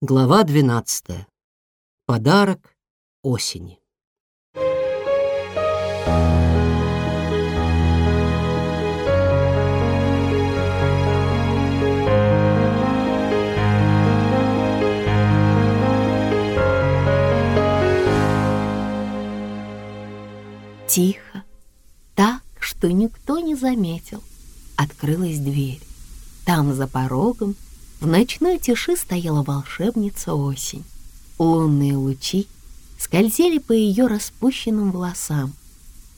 Глава 12. Подарок осени. Тихо, так, что никто не заметил, открылась дверь. Там за порогом в ночной тиши стояла волшебница осень. Лунные лучи скользили по ее распущенным волосам.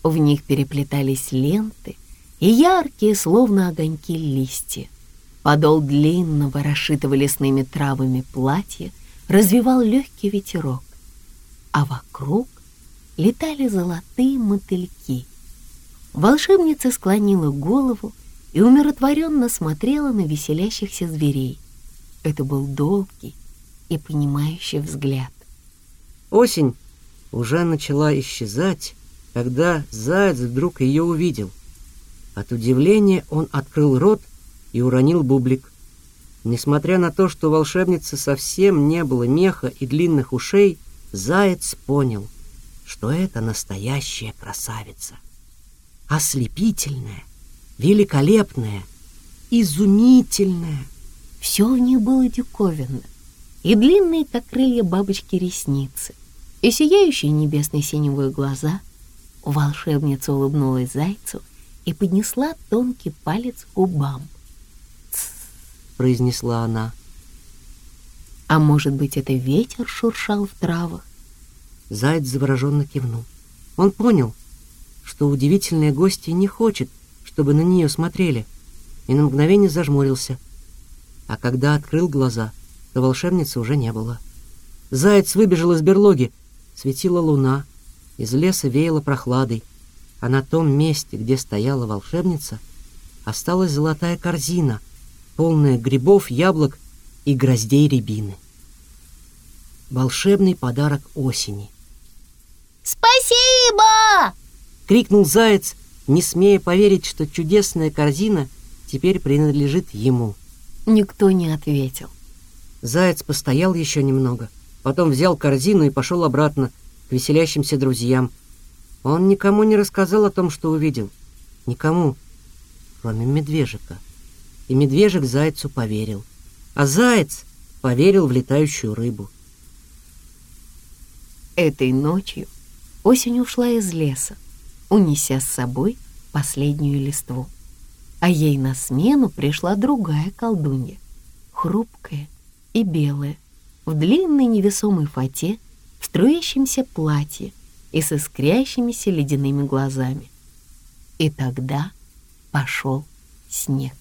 В них переплетались ленты и яркие, словно огоньки, листья. Подол длинного, расшитого лесными травами платья развивал легкий ветерок, а вокруг летали золотые мотыльки. Волшебница склонила голову и умиротворенно смотрела на веселящихся зверей — это был долгий и понимающий взгляд. Осень уже начала исчезать, когда заяц вдруг ее увидел. От удивления он открыл рот и уронил бублик. Несмотря на то, что волшебницы совсем не было меха и длинных ушей, заяц понял, что это настоящая красавица. Ослепительная, великолепная, изумительная — все в них было диковинно. И длинные, как крылья бабочки, ресницы, и сияющие небесные синевые глаза. Волшебница улыбнулась зайцу и поднесла тонкий палец к губам. «Тсс», — произнесла она. «А может быть, это ветер шуршал в травах?» Заяц завороженно кивнул. Он понял, что удивительная гостья не хочет, чтобы на нее смотрели, и на мгновение зажмурился — а когда открыл глаза, то волшебницы уже не было. Заяц выбежал из берлоги, светила луна, из леса веяло прохладой, а на том месте, где стояла волшебница, осталась золотая корзина, полная грибов, яблок и гроздей рябины. Волшебный подарок осени. «Спасибо!» — крикнул заяц, не смея поверить, что чудесная корзина теперь принадлежит ему. Никто не ответил. Заяц постоял еще немного, потом взял корзину и пошел обратно к веселящимся друзьям. Он никому не рассказал о том, что увидел. Никому, кроме медвежика. И медвежик зайцу поверил. А заяц поверил в летающую рыбу. Этой ночью осень ушла из леса, унеся с собой последнюю листву а ей на смену пришла другая колдунья, хрупкая и белая, в длинной невесомой фате, в струящемся платье и с искрящимися ледяными глазами. И тогда пошел снег.